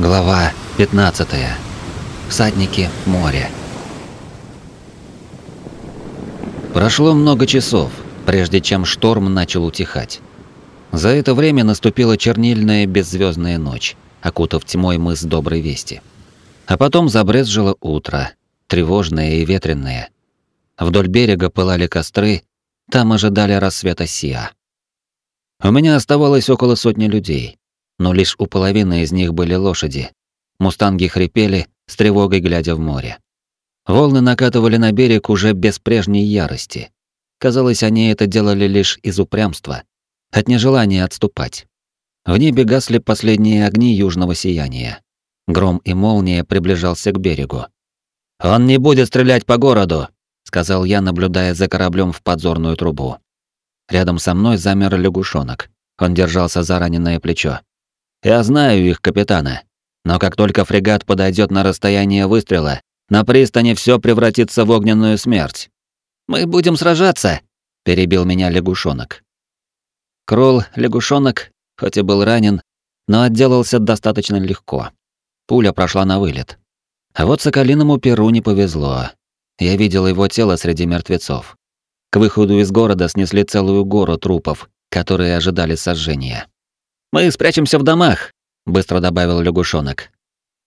Глава 15. Всадники моря. Прошло много часов, прежде чем шторм начал утихать. За это время наступила чернильная беззвездная ночь, окутав тьмой мыс Доброй Вести. А потом забрезжило утро, тревожное и ветреное. Вдоль берега пылали костры, там ожидали рассвета Сиа. У меня оставалось около сотни людей, но лишь у половины из них были лошади. Мустанги хрипели, с тревогой глядя в море. Волны накатывали на берег уже без прежней ярости. Казалось, они это делали лишь из упрямства, от нежелания отступать. В небе гасли последние огни южного сияния. Гром и молния приближался к берегу. «Он не будет стрелять по городу», — сказал я, наблюдая за кораблем в подзорную трубу. Рядом со мной замер лягушонок. Он держался за раненое плечо. Я знаю их капитана. Но как только фрегат подойдет на расстояние выстрела, на пристани все превратится в огненную смерть. Мы будем сражаться, перебил меня лягушонок. Кролл, лягушонок, хоть и был ранен, но отделался достаточно легко. Пуля прошла на вылет. А вот соколиному перу не повезло. Я видел его тело среди мертвецов. К выходу из города снесли целую гору трупов, которые ожидали сожжения. Мы спрячемся в домах, быстро добавил лягушонок.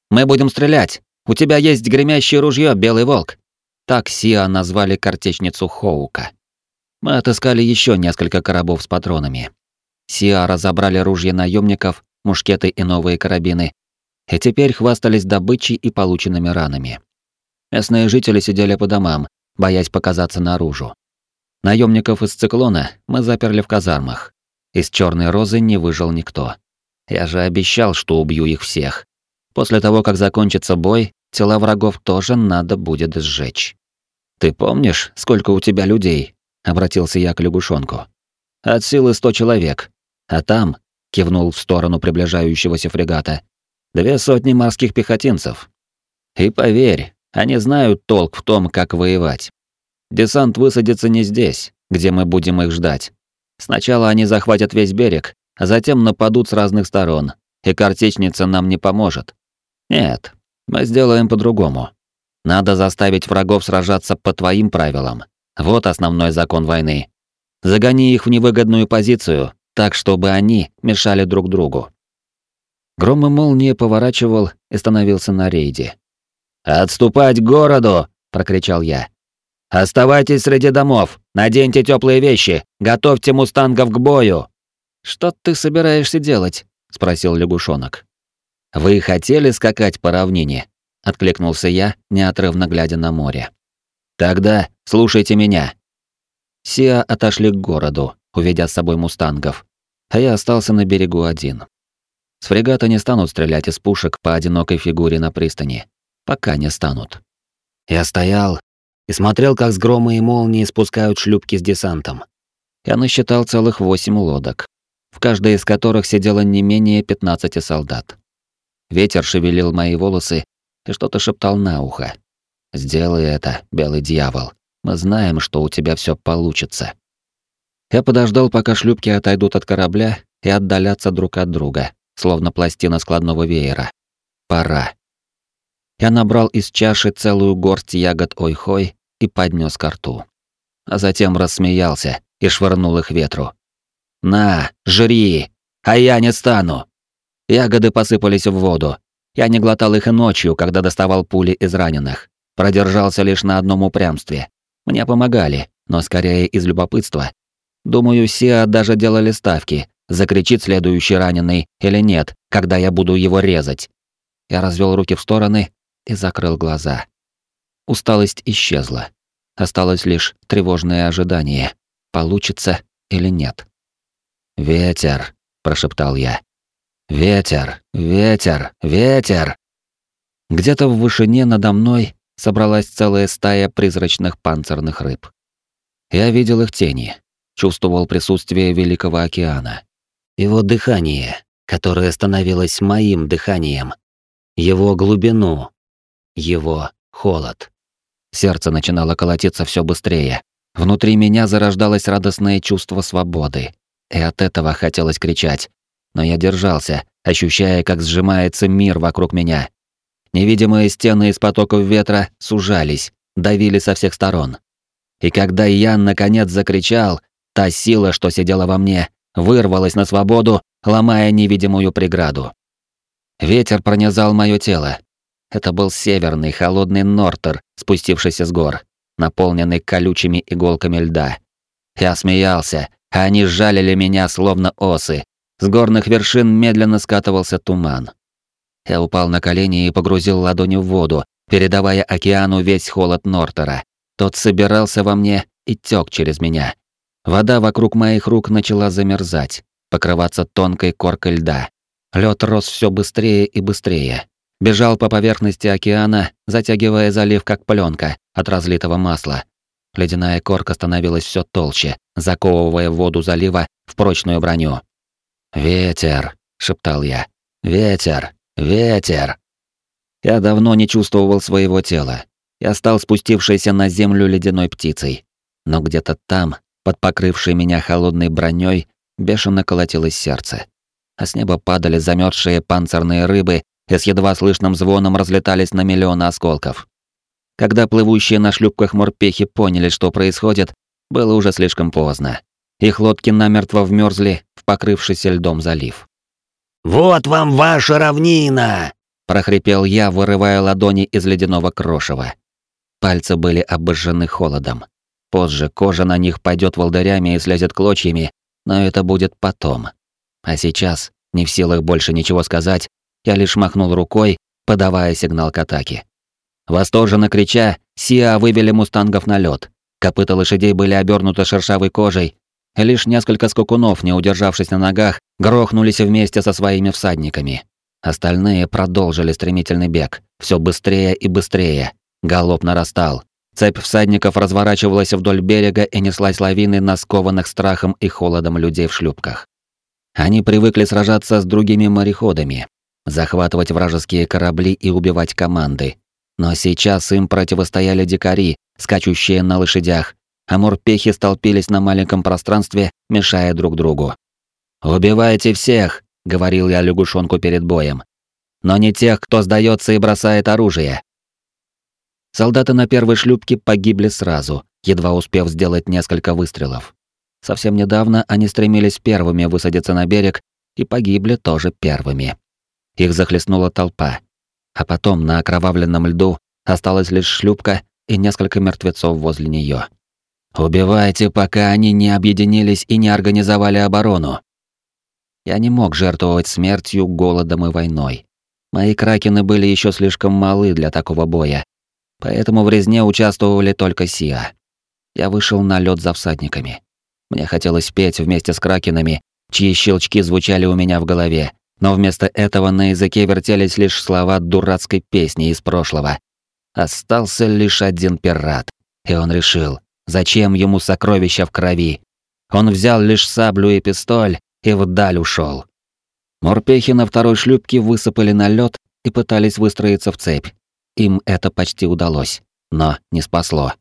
Мы будем стрелять. У тебя есть гремящее ружье, белый волк. Так Сиа назвали картечницу Хоука. Мы отыскали еще несколько коробов с патронами. Сиа разобрали ружья наемников, мушкеты и новые карабины, и теперь хвастались добычей и полученными ранами. Местные жители сидели по домам, боясь показаться наружу. Наемников из циклона мы заперли в казармах. Из черной розы не выжил никто. Я же обещал, что убью их всех. После того, как закончится бой, тела врагов тоже надо будет сжечь. Ты помнишь, сколько у тебя людей? обратился я к лягушонку. От силы сто человек. А там, кивнул в сторону приближающегося фрегата, две сотни морских пехотинцев. И поверь, они знают толк в том, как воевать. Десант высадится не здесь, где мы будем их ждать, Сначала они захватят весь берег, а затем нападут с разных сторон, и картечница нам не поможет. Нет, мы сделаем по-другому. Надо заставить врагов сражаться по твоим правилам. Вот основной закон войны. Загони их в невыгодную позицию, так чтобы они мешали друг другу. Гром и молния поворачивал и становился на рейде. «Отступать к городу!» — прокричал я. Оставайтесь среди домов, наденьте теплые вещи, готовьте мустангов к бою. Что ты собираешься делать? спросил лягушонок. Вы хотели скакать по равнине? откликнулся я, неотрывно глядя на море. Тогда слушайте меня. Сиа отошли к городу, уведя с собой мустангов, а я остался на берегу один. С фрегата не станут стрелять из пушек по одинокой фигуре на пристани. Пока не станут. Я стоял, и смотрел, как с грома и молнии спускают шлюпки с десантом. Я насчитал целых восемь лодок, в каждой из которых сидело не менее 15 солдат. Ветер шевелил мои волосы и что-то шептал на ухо. «Сделай это, белый дьявол. Мы знаем, что у тебя все получится». Я подождал, пока шлюпки отойдут от корабля и отдалятся друг от друга, словно пластина складного веера. Пора. Я набрал из чаши целую горсть ягод ойхой и поднес ко рту. А затем рассмеялся и швырнул их ветру. «На, жри! А я не стану!» Ягоды посыпались в воду. Я не глотал их и ночью, когда доставал пули из раненых. Продержался лишь на одном упрямстве. Мне помогали, но скорее из любопытства. Думаю, Сиа даже делали ставки, закричит следующий раненый или нет, когда я буду его резать. Я развел руки в стороны и закрыл глаза. Усталость исчезла. Осталось лишь тревожное ожидание, получится или нет. «Ветер», — прошептал я. «Ветер, ветер, ветер!» Где-то в вышине надо мной собралась целая стая призрачных панцирных рыб. Я видел их тени, чувствовал присутствие Великого океана. Его дыхание, которое становилось моим дыханием. Его глубину, его холод. Сердце начинало колотиться все быстрее. Внутри меня зарождалось радостное чувство свободы. И от этого хотелось кричать. Но я держался, ощущая, как сжимается мир вокруг меня. Невидимые стены из потоков ветра сужались, давили со всех сторон. И когда я, наконец, закричал, та сила, что сидела во мне, вырвалась на свободу, ломая невидимую преграду. Ветер пронизал мое тело. Это был северный холодный нортер, спустившийся с гор, наполненный колючими иголками льда. Я смеялся, а они сжалили меня словно осы. С горных вершин медленно скатывался туман. Я упал на колени и погрузил ладони в воду, передавая океану весь холод Нортера. Тот собирался во мне и тёк через меня. Вода вокруг моих рук начала замерзать, покрываться тонкой коркой льда. Лед рос все быстрее и быстрее. Бежал по поверхности океана, затягивая залив как пленка от разлитого масла. Ледяная корка становилась все толще, заковывая воду залива в прочную броню. «Ветер!» — шептал я. «Ветер! Ветер!» Я давно не чувствовал своего тела. Я стал спустившейся на землю ледяной птицей. Но где-то там, под покрывшей меня холодной броней, бешено колотилось сердце. А с неба падали замерзшие панцирные рыбы и с едва слышным звоном разлетались на миллионы осколков. Когда плывущие на шлюпках морпехи поняли, что происходит, было уже слишком поздно. Их лодки намертво вмерзли в покрывшийся льдом залив. «Вот вам ваша равнина!» – прохрипел я, вырывая ладони из ледяного крошева. Пальцы были обожжены холодом. Позже кожа на них пойдет волдырями и слезет клочьями, но это будет потом. А сейчас, не в силах больше ничего сказать, я лишь махнул рукой, подавая сигнал к атаке. Восторженно крича, Сиа вывели мустангов на лед. Копыта лошадей были обернуты шершавой кожей. Лишь несколько скакунов, не удержавшись на ногах, грохнулись вместе со своими всадниками. Остальные продолжили стремительный бег, все быстрее и быстрее. Галоп нарастал. Цепь всадников разворачивалась вдоль берега и неслась лавиной на скованных страхом и холодом людей в шлюпках. Они привыкли сражаться с другими мореходами, захватывать вражеские корабли и убивать команды. Но сейчас им противостояли дикари, скачущие на лошадях, а морпехи столпились на маленьком пространстве, мешая друг другу. «Убивайте всех!» — говорил я лягушонку перед боем. «Но не тех, кто сдается и бросает оружие». Солдаты на первой шлюпке погибли сразу, едва успев сделать несколько выстрелов. Совсем недавно они стремились первыми высадиться на берег и погибли тоже первыми. Их захлестнула толпа. А потом на окровавленном льду осталась лишь шлюпка и несколько мертвецов возле нее. «Убивайте, пока они не объединились и не организовали оборону». Я не мог жертвовать смертью, голодом и войной. Мои кракены были еще слишком малы для такого боя, поэтому в резне участвовали только Сиа. Я вышел на лед за всадниками. Мне хотелось петь вместе с кракенами, чьи щелчки звучали у меня в голове, но вместо этого на языке вертелись лишь слова дурацкой песни из прошлого. Остался лишь один пират, и он решил, зачем ему сокровища в крови. Он взял лишь саблю и пистоль и вдаль ушел. Морпехи на второй шлюпке высыпали на лед и пытались выстроиться в цепь. Им это почти удалось, но не спасло.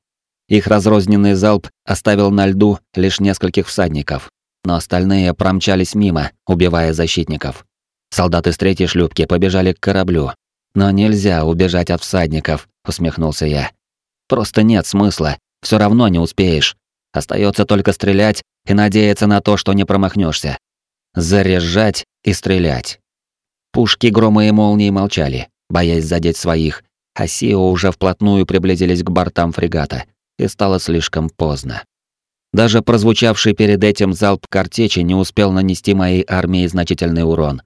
Их разрозненный залп оставил на льду лишь нескольких всадников, но остальные промчались мимо, убивая защитников. Солдаты с третьей шлюпки побежали к кораблю. Но нельзя убежать от всадников, усмехнулся я. Просто нет смысла, все равно не успеешь. Остается только стрелять и надеяться на то, что не промахнешься. Заряжать и стрелять. Пушки грома и молнии молчали, боясь задеть своих, а Сио уже вплотную приблизились к бортам фрегата, и стало слишком поздно. Даже прозвучавший перед этим залп картечи не успел нанести моей армии значительный урон.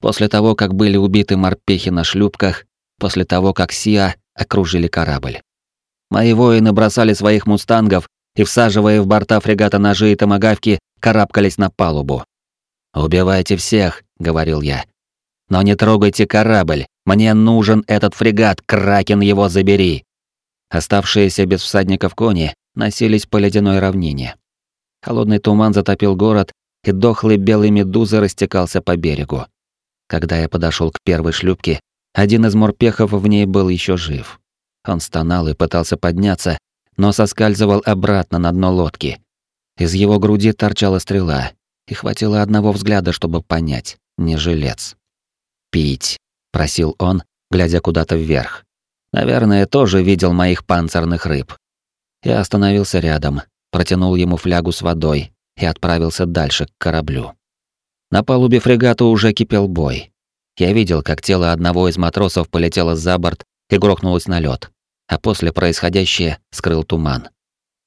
После того, как были убиты морпехи на шлюпках, после того, как Сиа окружили корабль. Мои воины бросали своих мустангов и, всаживая в борта фрегата ножи и томагавки, карабкались на палубу. «Убивайте всех», — говорил я. «Но не трогайте корабль, мне нужен этот фрегат, Кракен его забери!» Оставшиеся без всадников кони носились по ледяной равнине. Холодный туман затопил город, и дохлый белый медузы растекался по берегу. Когда я подошел к первой шлюпке, один из морпехов в ней был еще жив. Он стонал и пытался подняться, но соскальзывал обратно на дно лодки. Из его груди торчала стрела, и хватило одного взгляда, чтобы понять, не жилец. пить», — просил он, глядя куда-то вверх. Наверное, тоже видел моих панцирных рыб. Я остановился рядом, протянул ему флягу с водой и отправился дальше к кораблю. На палубе фрегата уже кипел бой. Я видел, как тело одного из матросов полетело за борт и грохнулось на лед, а после происходящее скрыл туман.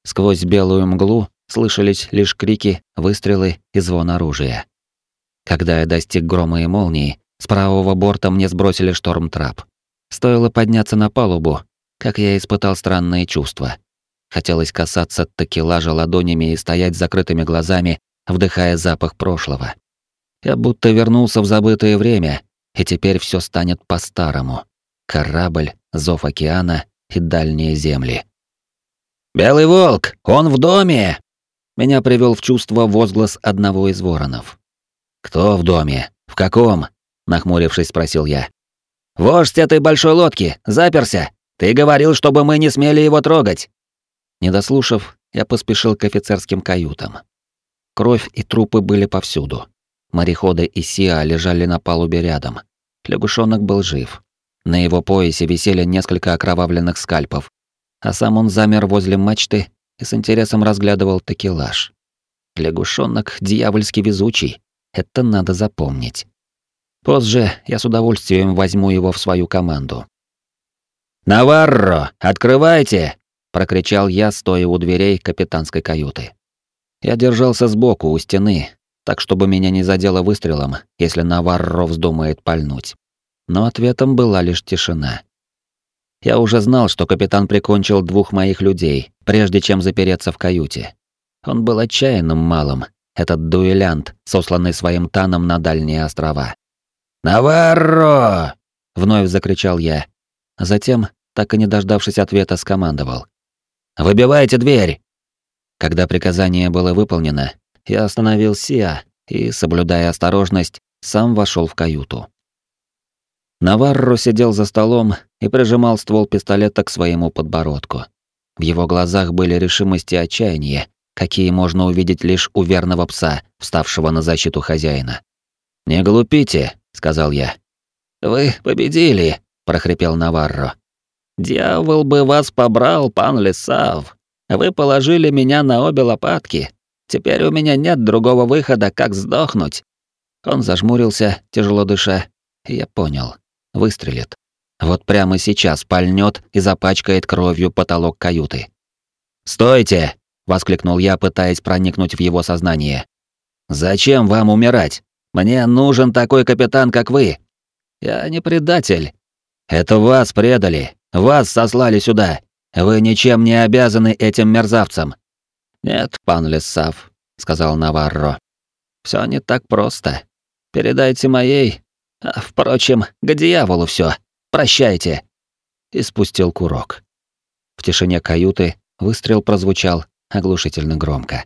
Сквозь белую мглу слышались лишь крики, выстрелы и звон оружия. Когда я достиг грома и молнии, с правого борта мне сбросили шторм-трап. Стоило подняться на палубу, как я испытал странные чувства. Хотелось касаться такелажа ладонями и стоять с закрытыми глазами, вдыхая запах прошлого. Я будто вернулся в забытое время, и теперь все станет по-старому. Корабль, зов океана и дальние земли. «Белый волк, он в доме!» Меня привел в чувство возглас одного из воронов. «Кто в доме? В каком?» — нахмурившись, спросил я. «Вождь этой большой лодки, заперся. Ты говорил, чтобы мы не смели его трогать». Не дослушав, я поспешил к офицерским каютам. Кровь и трупы были повсюду. Мореходы и Сиа лежали на палубе рядом. Лягушонок был жив. На его поясе висели несколько окровавленных скальпов, а сам он замер возле мачты и с интересом разглядывал такелаж. Лягушонок дьявольски везучий, это надо запомнить. Позже я с удовольствием возьму его в свою команду. «Наварро, открывайте!» — прокричал я, стоя у дверей капитанской каюты. Я держался сбоку у стены, так чтобы меня не задело выстрелом, если Наварро вздумает пальнуть. Но ответом была лишь тишина. Я уже знал, что капитан прикончил двух моих людей, прежде чем запереться в каюте. Он был отчаянным малым, этот дуэлянт, сосланный своим таном на дальние острова. «Наварро!» — вновь закричал я. Затем, так и не дождавшись ответа, скомандовал. «Выбивайте дверь!» Когда приказание было выполнено, я остановил Сиа и, соблюдая осторожность, сам вошел в каюту. Наварро сидел за столом и прижимал ствол пистолета к своему подбородку. В его глазах были решимость и отчаяние, какие можно увидеть лишь у верного пса, вставшего на защиту хозяина. «Не глупите», — сказал я. «Вы победили», — прохрипел Наварро. «Дьявол бы вас побрал, пан Лесав. Вы положили меня на обе лопатки. Теперь у меня нет другого выхода, как сдохнуть». Он зажмурился, тяжело дыша, я понял выстрелит. Вот прямо сейчас пальнет и запачкает кровью потолок каюты. «Стойте!» — воскликнул я, пытаясь проникнуть в его сознание. «Зачем вам умирать? Мне нужен такой капитан, как вы. Я не предатель». «Это вас предали, вас сослали сюда. Вы ничем не обязаны этим мерзавцам». «Нет, пан Лессав», — сказал Наварро. Все не так просто. Передайте моей, а, впрочем, к дьяволу все. Прощайте. И спустил курок. В тишине каюты выстрел прозвучал оглушительно громко.